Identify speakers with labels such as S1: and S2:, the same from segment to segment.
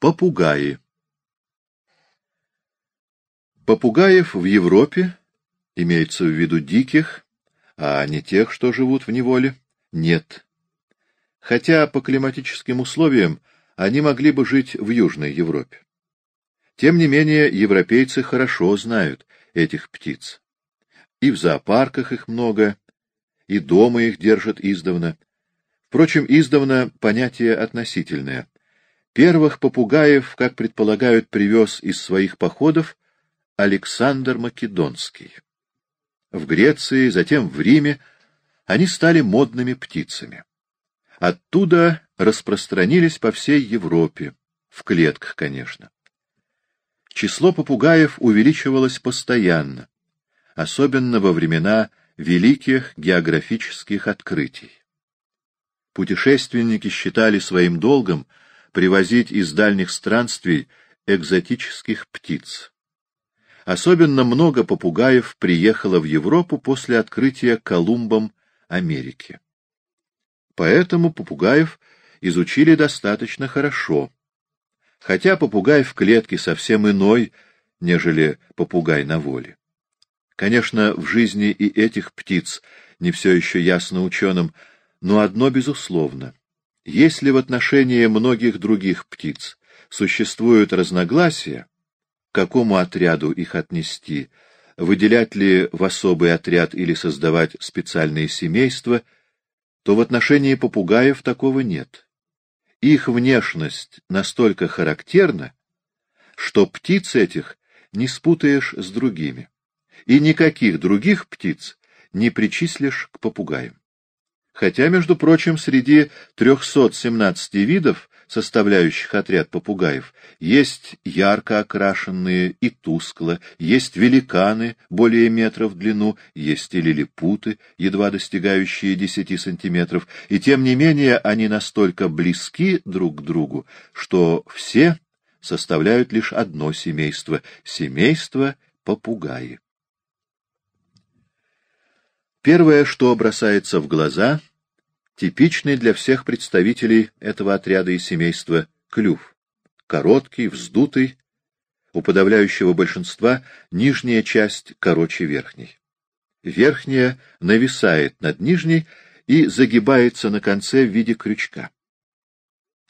S1: Попугаи Попугаев в Европе, имеется в виду диких, а не тех, что живут в неволе, нет. Хотя по климатическим условиям они могли бы жить в Южной Европе. Тем не менее, европейцы хорошо знают этих птиц. И в зоопарках их много, и дома их держат издавна. Впрочем, издавна понятие относительное. Первых попугаев, как предполагают, привез из своих походов Александр Македонский. В Греции, затем в Риме они стали модными птицами. Оттуда распространились по всей Европе, в клетках, конечно. Число попугаев увеличивалось постоянно, особенно во времена великих географических открытий. Путешественники считали своим долгом привозить из дальних странствий экзотических птиц. Особенно много попугаев приехало в Европу после открытия Колумбом Америки. Поэтому попугаев изучили достаточно хорошо. Хотя попугай в клетке совсем иной, нежели попугай на воле. Конечно, в жизни и этих птиц не все еще ясно ученым, но одно безусловно. Если в отношении многих других птиц существуют разногласия, к какому отряду их отнести, выделять ли в особый отряд или создавать специальные семейства, то в отношении попугаев такого нет. Их внешность настолько характерна, что птиц этих не спутаешь с другими и никаких других птиц не причислишь к попугаям. Хотя, между прочим, среди 317 видов, составляющих отряд попугаев, есть ярко окрашенные и тускло, есть великаны более метра в длину, есть и лилипуты, едва достигающие 10 сантиметров, и тем не менее они настолько близки друг к другу, что все составляют лишь одно семейство — семейство попугаи. Первое, что бросается в глаза, типичный для всех представителей этого отряда и семейства клюв. Короткий, вздутый, у подавляющего большинства нижняя часть короче верхней. Верхняя нависает над нижней и загибается на конце в виде крючка.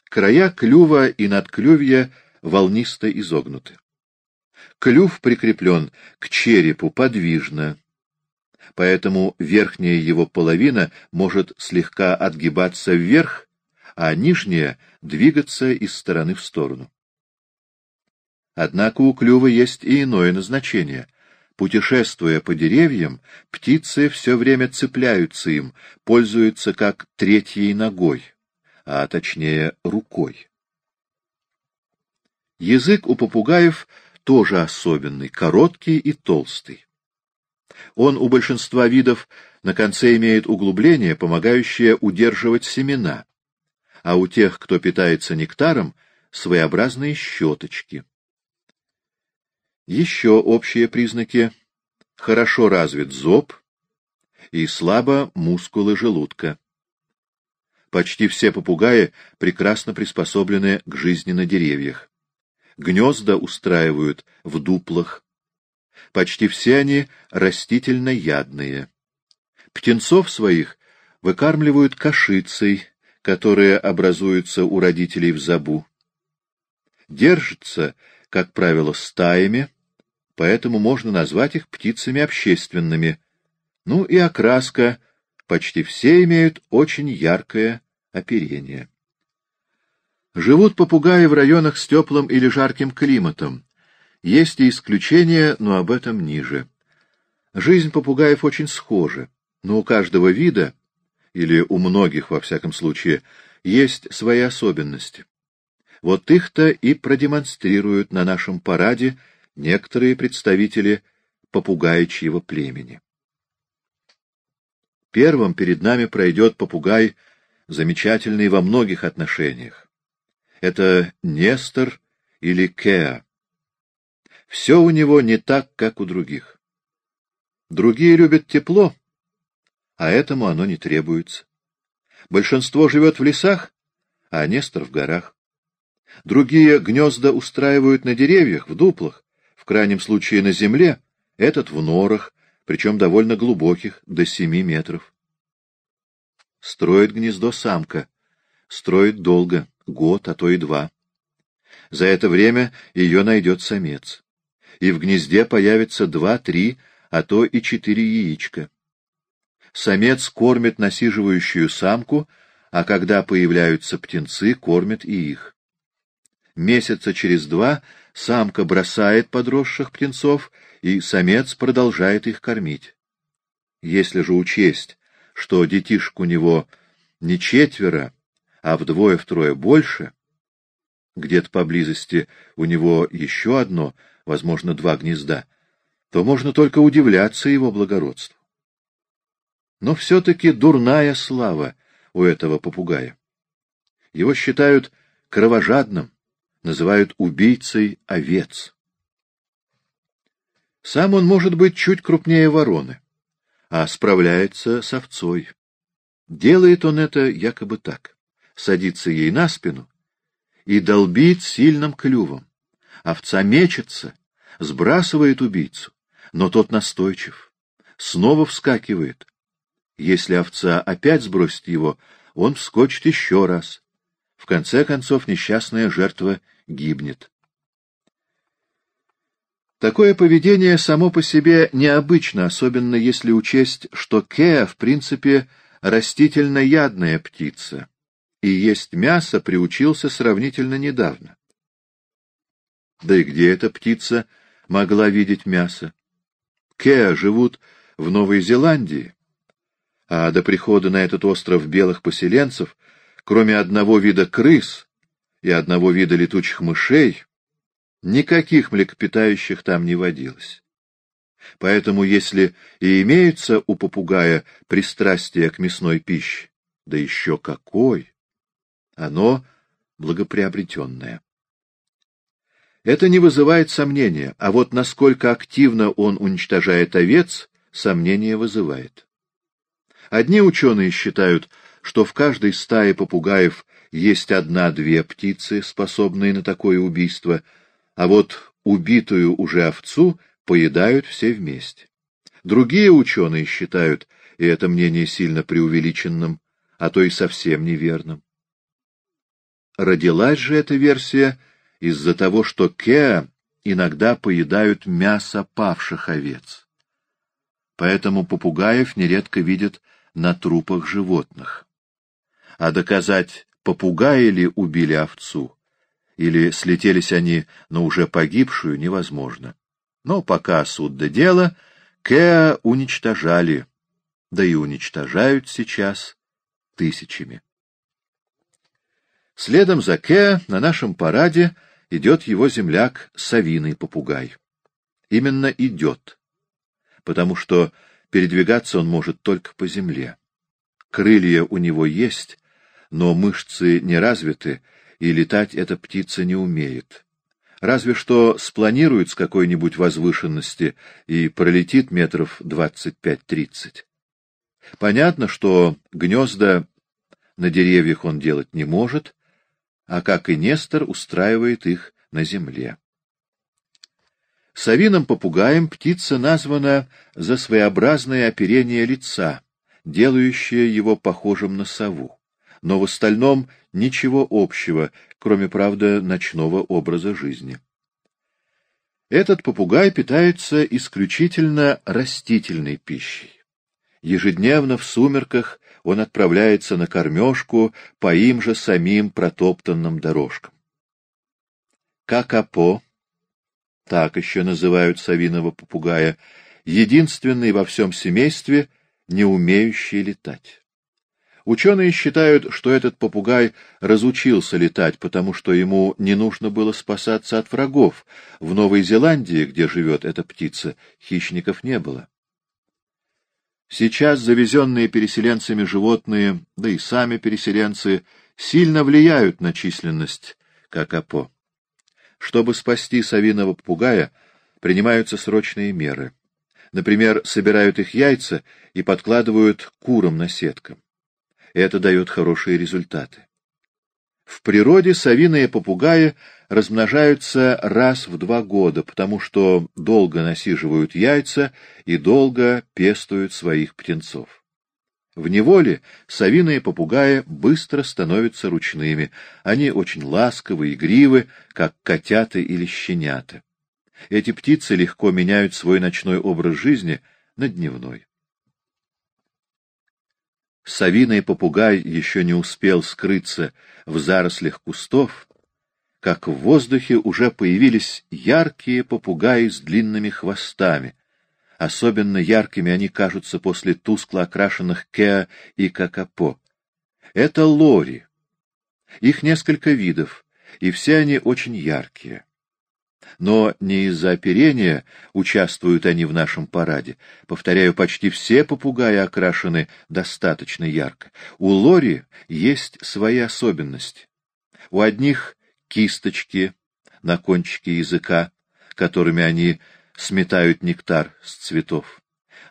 S1: Края клюва и надклювья волнисто изогнуты. Клюв прикреплен к черепу подвижно, поэтому верхняя его половина может слегка отгибаться вверх, а нижняя — двигаться из стороны в сторону. Однако у клюва есть и иное назначение. Путешествуя по деревьям, птицы все время цепляются им, пользуются как третьей ногой, а точнее рукой. Язык у попугаев тоже особенный, короткий и толстый. Он у большинства видов на конце имеет углубление, помогающее удерживать семена, а у тех, кто питается нектаром, своеобразные щеточки. Еще общие признаки — хорошо развит зоб и слабо мускулы желудка. Почти все попугаи прекрасно приспособлены к жизни на деревьях. Гнезда устраивают в дуплах, Почти все они растительноядные. Птенцов своих выкармливают кашицей, которая образуется у родителей в забу. Держатся, как правило, стаями, поэтому можно назвать их птицами общественными. Ну и окраска, почти все имеют очень яркое оперение. Живут попугаи в районах с теплым или жарким климатом, есть и исключения, но об этом ниже. Жизнь попугаев очень схожа, но у каждого вида, или у многих во всяком случае, есть свои особенности. Вот их-то и продемонстрируют на нашем параде некоторые представители попугайчьего племени. Первым перед нами пройдет попугай, замечательный во многих отношениях. Это Нестор или Кеа. Все у него не так, как у других. Другие любят тепло, а этому оно не требуется. Большинство живет в лесах, а Нестор в горах. Другие гнезда устраивают на деревьях, в дуплах, в крайнем случае на земле, этот в норах, причем довольно глубоких, до семи метров. Строит гнездо самка. Строит долго, год, а то и два. За это время ее найдет самец. И в гнезде появится два-три, а то и четыре яичка. Самец кормит насиживающую самку, а когда появляются птенцы, кормит и их. Месяца через два самка бросает подросших птенцов, и самец продолжает их кормить. Если же учесть, что детишек у него не четверо, а вдвое-втрое больше, где-то поблизости у него еще одно, возможно, два гнезда, то можно только удивляться его благородству. Но все-таки дурная слава у этого попугая. Его считают кровожадным, называют убийцей овец. Сам он может быть чуть крупнее вороны, а справляется с овцой. Делает он это якобы так. Садится ей на спину и долбит сильным клювом. Овца мечется, сбрасывает убийцу, но тот настойчив. Снова вскакивает. Если овца опять сбросит его, он вскочит еще раз. В конце концов несчастная жертва гибнет. Такое поведение само по себе необычно, особенно если учесть, что кеа, в принципе, растительноядная птица, и есть мясо приучился сравнительно недавно. Да и где эта птица могла видеть мясо? Кеа живут в Новой Зеландии, а до прихода на этот остров белых поселенцев, кроме одного вида крыс и одного вида летучих мышей, Никаких млекопитающих там не водилось. Поэтому, если и имеется у попугая пристрастие к мясной пище, да еще какой, оно благоприобретенное. Это не вызывает сомнения, а вот насколько активно он уничтожает овец, сомнение вызывает. Одни ученые считают, что в каждой стае попугаев есть одна-две птицы, способные на такое убийство — а вот убитую уже овцу поедают все вместе. Другие ученые считают, и это мнение сильно преувеличенным, а то и совсем неверным. Родилась же эта версия из-за того, что Кеа иногда поедают мясо павших овец. Поэтому попугаев нередко видят на трупах животных. А доказать, попугаи ли убили овцу, или слетелись они на уже погибшую, невозможно. Но пока суд до дела, Кеа уничтожали, да и уничтожают сейчас тысячами. Следом за Кеа на нашем параде идет его земляк Савиный попугай. Именно идет, потому что передвигаться он может только по земле. Крылья у него есть, но мышцы не развиты, и летать эта птица не умеет. Разве что спланирует с какой-нибудь возвышенности и пролетит метров двадцать пять-тридцать. Понятно, что гнезда на деревьях он делать не может, а, как и Нестор, устраивает их на земле. Савиным попугаем птица названа за своеобразное оперение лица, делающее его похожим на сову но в остальном ничего общего, кроме, правда, ночного образа жизни. Этот попугай питается исключительно растительной пищей. Ежедневно в сумерках он отправляется на кормежку по им же самим протоптанным дорожкам. Какапо, так еще называют совиного попугая, единственный во всем семействе, не умеющий летать. Ученые считают, что этот попугай разучился летать, потому что ему не нужно было спасаться от врагов. В Новой Зеландии, где живет эта птица, хищников не было. Сейчас завезенные переселенцами животные, да и сами переселенцы, сильно влияют на численность какапо. Чтобы спасти совиного попугая, принимаются срочные меры. Например, собирают их яйца и подкладывают курам на сеткам. Это дает хорошие результаты. В природе совиные попугаи размножаются раз в два года, потому что долго насиживают яйца и долго пестуют своих птенцов. В неволе совиные попугаи быстро становятся ручными, они очень ласковы, игривы, как котята или щенята. Эти птицы легко меняют свой ночной образ жизни на дневной. Совиный попугай еще не успел скрыться в зарослях кустов, как в воздухе уже появились яркие попугаи с длинными хвостами. Особенно яркими они кажутся после тускло окрашенных кеа и какапо. Это лори. Их несколько видов, и все они очень яркие. Но не из-за оперения участвуют они в нашем параде. Повторяю, почти все попугаи окрашены достаточно ярко. У лори есть свои особенности. У одних кисточки на кончике языка, которыми они сметают нектар с цветов.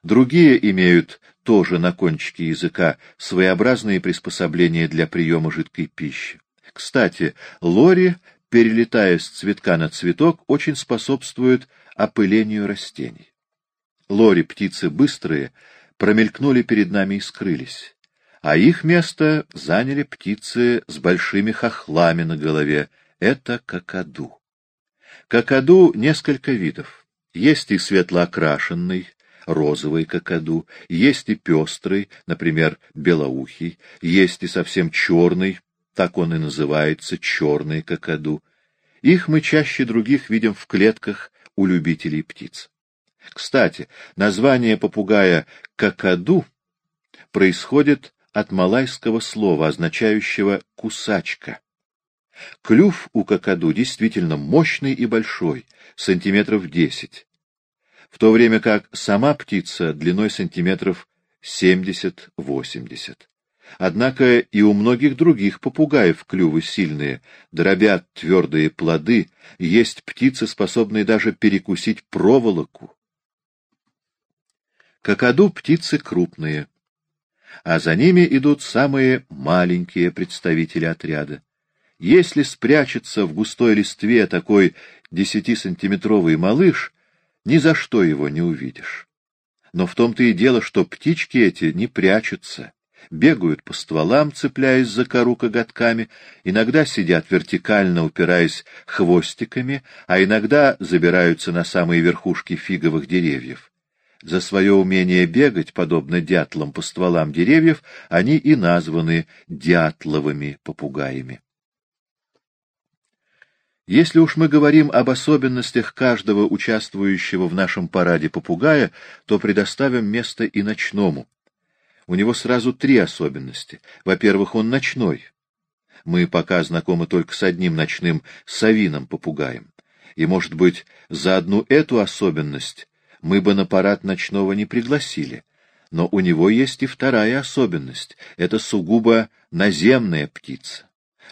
S1: Другие имеют тоже на кончике языка своеобразные приспособления для приема жидкой пищи. Кстати, лори перелетая с цветка на цветок, очень способствует опылению растений. Лори, птицы быстрые, промелькнули перед нами и скрылись, а их место заняли птицы с большими хохлами на голове. Это какаду. Какаду несколько видов. Есть и светлоокрашенный, розовый какаду, есть и пестрый, например, белоухий, есть и совсем черный, так он и называется, черный какаду. Их мы чаще других видим в клетках у любителей птиц. Кстати, название попугая «какаду» происходит от малайского слова, означающего «кусачка». Клюв у какаду действительно мощный и большой, сантиметров десять, в то время как сама птица длиной сантиметров семьдесят-восемьдесят. Однако и у многих других попугаев клювы сильные, дробят твердые плоды, есть птицы, способные даже перекусить проволоку. Какаду птицы крупные, а за ними идут самые маленькие представители отряда. Если спрячется в густой листве такой десятисантиметровый малыш, ни за что его не увидишь. Но в том-то и дело, что птички эти не прячутся бегают по стволам, цепляясь за кору коготками, иногда сидят вертикально, упираясь хвостиками, а иногда забираются на самые верхушки фиговых деревьев. За свое умение бегать, подобно дятлам по стволам деревьев, они и названы дятловыми попугаями. Если уж мы говорим об особенностях каждого участвующего в нашем параде попугая, то предоставим место и ночному. У него сразу три особенности. Во-первых, он ночной. Мы пока знакомы только с одним ночным совином-попугаем. И, может быть, за одну эту особенность мы бы на парад ночного не пригласили. Но у него есть и вторая особенность — это сугубо наземная птица.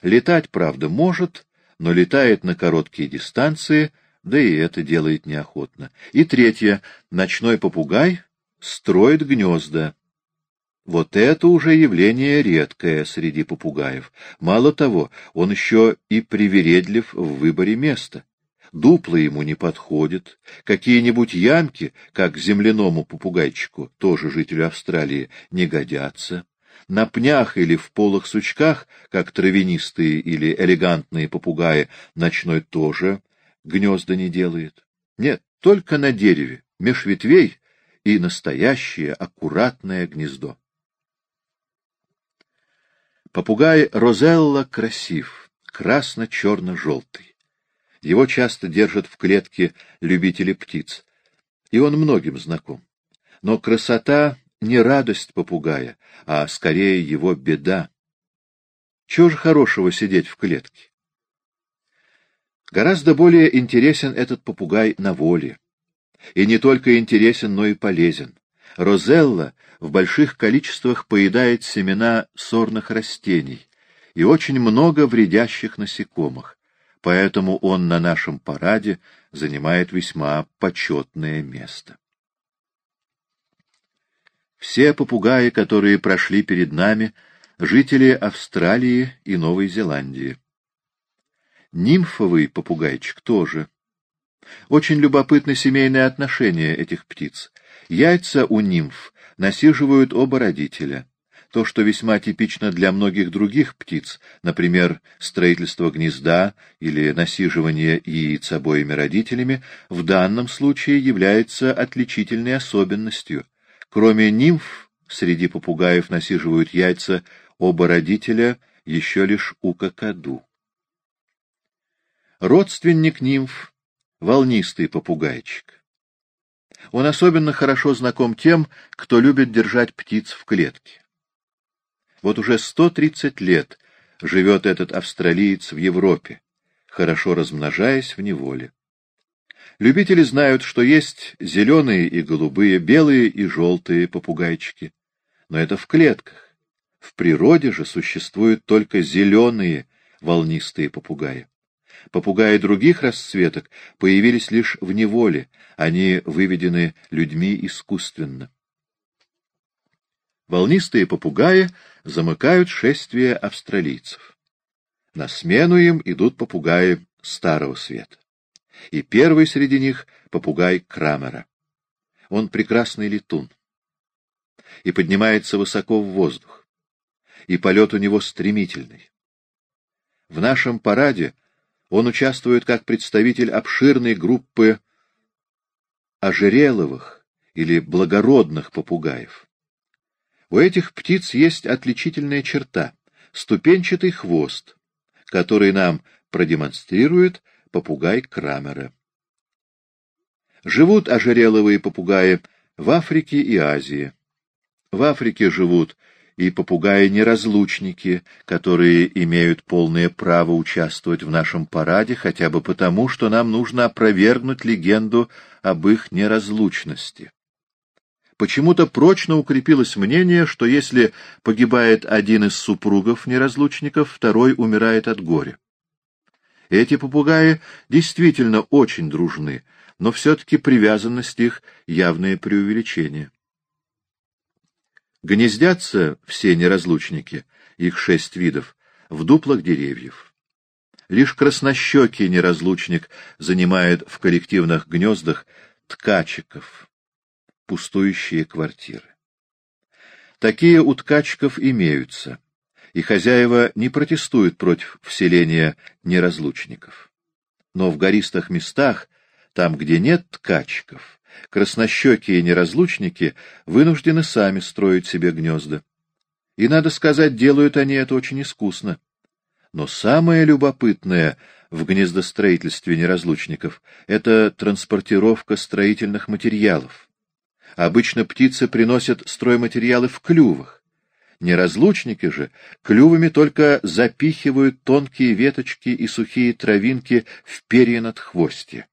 S1: Летать, правда, может, но летает на короткие дистанции, да и это делает неохотно. И третье — ночной попугай строит гнезда. Вот это уже явление редкое среди попугаев. Мало того, он еще и привередлив в выборе места. Дупла ему не подходит, какие-нибудь ямки, как земляному попугайчику, тоже жителю Австралии, не годятся. На пнях или в полых сучках, как травянистые или элегантные попугаи, ночной тоже гнезда не делает. Нет, только на дереве, меж ветвей и настоящее аккуратное гнездо. Попугай Розелла красив, красно-черно-желтый. Его часто держат в клетке любители птиц, и он многим знаком. Но красота не радость попугая, а скорее его беда. Чего же хорошего сидеть в клетке? Гораздо более интересен этот попугай на воле. И не только интересен, но и полезен. Розелла в больших количествах поедает семена сорных растений и очень много вредящих насекомых, поэтому он на нашем параде занимает весьма почетное место. Все попугаи, которые прошли перед нами, жители Австралии и Новой Зеландии. Нимфовый попугайчик тоже. Очень любопытны семейные отношения этих птиц. Яйца у нимф насиживают оба родителя. То, что весьма типично для многих других птиц, например, строительство гнезда или насиживание яиц обоими родителями, в данном случае является отличительной особенностью. Кроме нимф, среди попугаев насиживают яйца оба родителя еще лишь у кокоду. Родственник нимф — волнистый попугайчик. Он особенно хорошо знаком тем, кто любит держать птиц в клетке. Вот уже 130 лет живет этот австралиец в Европе, хорошо размножаясь в неволе. Любители знают, что есть зеленые и голубые, белые и желтые попугайчики. Но это в клетках. В природе же существуют только зеленые волнистые попугаи. Попугаи других расцветок появились лишь в неволе, они выведены людьми искусственно. Волнистые попугаи замыкают шествие австралийцев. На смену им идут попугаи старого света. И первый среди них — попугай Крамера. Он прекрасный летун. И поднимается высоко в воздух. И полет у него стремительный. В нашем параде он участвует как представитель обширной группы ожереловых или благородных попугаев. У этих птиц есть отличительная черта — ступенчатый хвост, который нам продемонстрирует попугай Крамера. Живут ожереловые попугаи в Африке и Азии. В Африке живут и попугаи-неразлучники, которые имеют полное право участвовать в нашем параде хотя бы потому, что нам нужно опровергнуть легенду об их неразлучности. Почему-то прочно укрепилось мнение, что если погибает один из супругов-неразлучников, второй умирает от горя. Эти попугаи действительно очень дружны, но все-таки привязанность их — явное преувеличение. Гнездятся все неразлучники, их шесть видов, в дуплах деревьев. Лишь краснощекий неразлучник занимает в коллективных гнездах ткачиков, пустующие квартиры. Такие у ткачиков имеются, и хозяева не протестуют против вселения неразлучников. Но в гористых местах, там, где нет ткачиков, краснощекие неразлучники вынуждены сами строить себе гнезда. И, надо сказать, делают они это очень искусно. Но самое любопытное в гнездостроительстве неразлучников — это транспортировка строительных материалов. Обычно птицы приносят стройматериалы в клювах. Неразлучники же клювами только запихивают тонкие веточки и сухие травинки в перья над хвостья.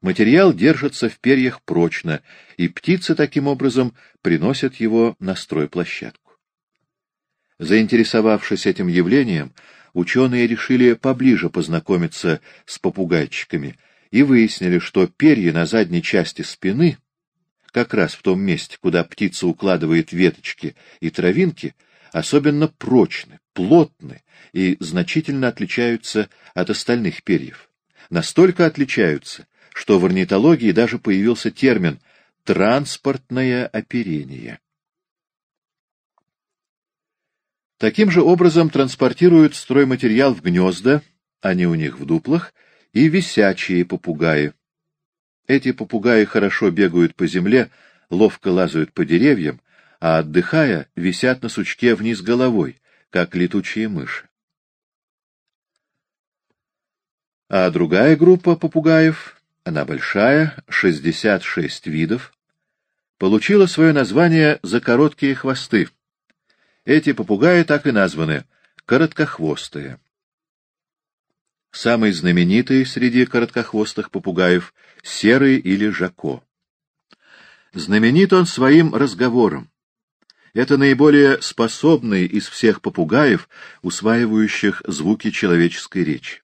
S1: Материал держится в перьях прочно, и птицы таким образом приносят его на стройплощадку. Заинтересовавшись этим явлением, ученые решили поближе познакомиться с попугайчиками и выяснили, что перья на задней части спины, как раз в том месте, куда птица укладывает веточки и травинки, особенно прочны, плотны и значительно отличаются от остальных перьев. Настолько отличаются, что в орнитологии даже появился термин «транспортное оперение». Таким же образом транспортируют стройматериал в гнезда, они у них в дуплах, и висячие попугаи. Эти попугаи хорошо бегают по земле, ловко лазают по деревьям, а отдыхая, висят на сучке вниз головой, как летучие мыши. А другая группа попугаев она большая, 66 видов, получила свое название за короткие хвосты. Эти попугаи так и названы — короткохвостые. Самый знаменитый среди короткохвостых попугаев — серый или жако. Знаменит он своим разговором. Это наиболее способный из всех попугаев, усваивающих звуки человеческой речи.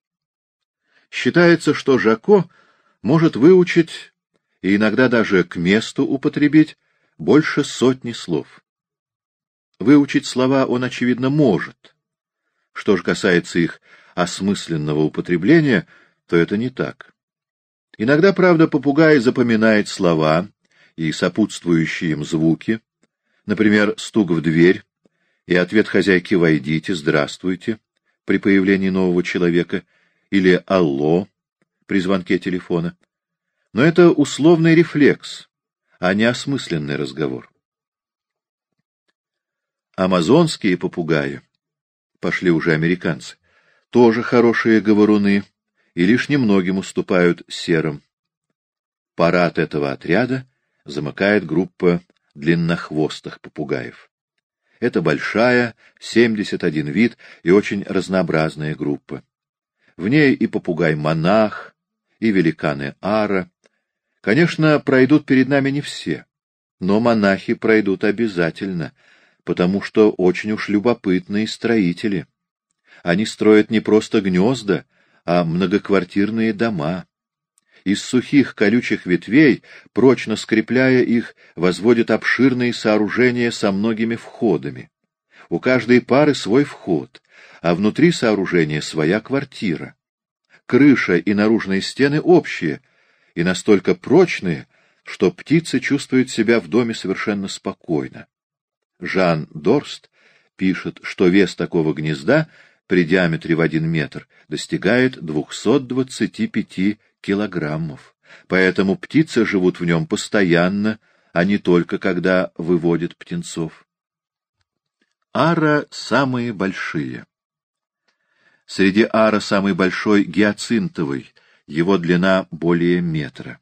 S1: Считается, что жако — может выучить и иногда даже к месту употребить больше сотни слов. Выучить слова он, очевидно, может. Что же касается их осмысленного употребления, то это не так. Иногда, правда, попугай запоминает слова и сопутствующие им звуки, например, стук в дверь и ответ хозяйки «Войдите», «Здравствуйте» при появлении нового человека или «Алло» при звонке телефона. Но это условный рефлекс, а не осмысленный разговор. Амазонские попугаи, пошли уже американцы, тоже хорошие говоруны и лишь немногим уступают серым. Парад этого отряда замыкает группа длиннохвостых попугаев. Это большая, 71 вид и очень разнообразная группа. В ней и попугай-монах, и великаны ара. Конечно, пройдут перед нами не все, но монахи пройдут обязательно, потому что очень уж любопытные строители. Они строят не просто гнезда, а многоквартирные дома. Из сухих колючих ветвей, прочно скрепляя их, возводят обширные сооружения со многими входами. У каждой пары свой вход, а внутри сооружения своя квартира. Крыша и наружные стены общие, и настолько прочные, что птицы чувствуют себя в доме совершенно спокойно. Жан Дорст пишет, что вес такого гнезда при диаметре в один метр достигает 225 килограммов. Поэтому птицы живут в нем постоянно, а не только когда выводят птенцов. Ара самые большие. Среди ара самый большой гиацинтовый, его длина более метра.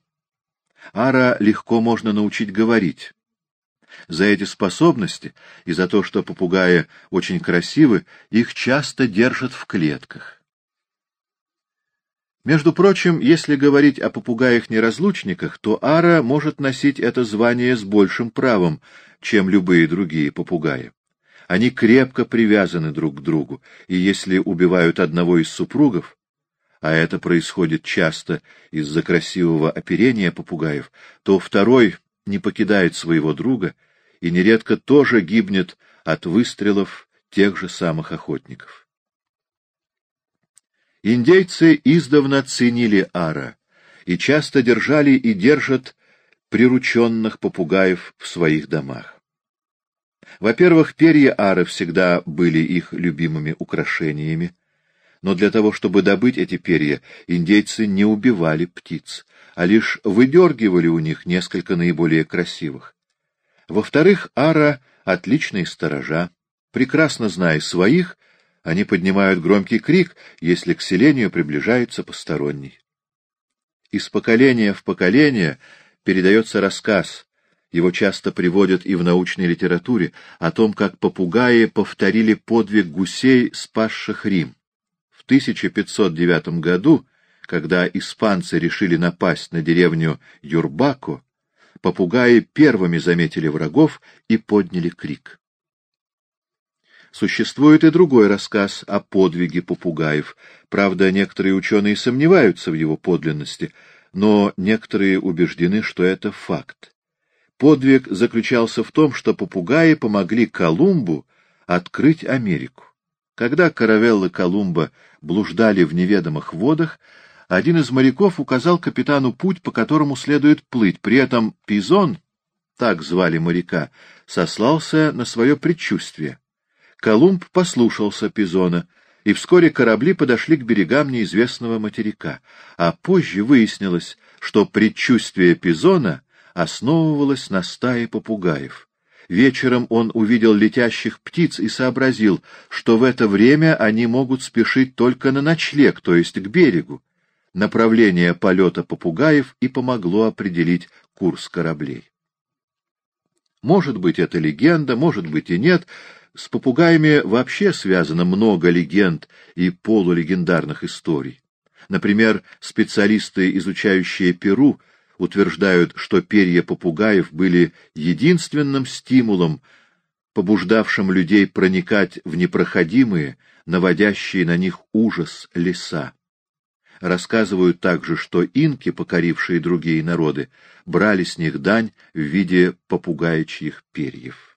S1: Ара легко можно научить говорить. За эти способности и за то, что попугаи очень красивы, их часто держат в клетках. Между прочим, если говорить о попугаях-неразлучниках, то ара может носить это звание с большим правом, чем любые другие попугаи. Они крепко привязаны друг к другу, и если убивают одного из супругов, а это происходит часто из-за красивого оперения попугаев, то второй не покидает своего друга и нередко тоже гибнет от выстрелов тех же самых охотников. Индейцы издавна ценили ара и часто держали и держат прирученных попугаев в своих домах. Во-первых, перья ары всегда были их любимыми украшениями, но для того, чтобы добыть эти перья, индейцы не убивали птиц, а лишь выдергивали у них несколько наиболее красивых. Во-вторых, ара — отличные сторожа. Прекрасно зная своих, они поднимают громкий крик, если к селению приближается посторонний. Из поколения в поколение передается рассказ, его часто приводят и в научной литературе, о том, как попугаи повторили подвиг гусей, спасших Рим. В 1509 году, когда испанцы решили напасть на деревню Юрбако, попугаи первыми заметили врагов и подняли крик. Существует и другой рассказ о подвиге попугаев. Правда, некоторые ученые сомневаются в его подлинности, но некоторые убеждены, что это факт. Подвиг заключался в том, что попугаи помогли Колумбу открыть Америку. Когда каравеллы Колумба блуждали в неведомых водах, один из моряков указал капитану путь, по которому следует плыть. При этом Пизон, так звали моряка, сослался на свое предчувствие. Колумб послушался Пизона, и вскоре корабли подошли к берегам неизвестного материка, а позже выяснилось, что предчувствие Пизона основывалось на стае попугаев. Вечером он увидел летящих птиц и сообразил, что в это время они могут спешить только на ночлег, то есть к берегу. Направление полета попугаев и помогло определить курс кораблей. Может быть, это легенда, может быть и нет, с попугаями вообще связано много легенд и полулегендарных историй. Например, специалисты, изучающие Перу, утверждают, что перья попугаев были единственным стимулом, побуждавшим людей проникать в непроходимые, наводящие на них ужас леса. Рассказывают также, что инки, покорившие другие народы, брали с них дань в виде попугаичьих перьев.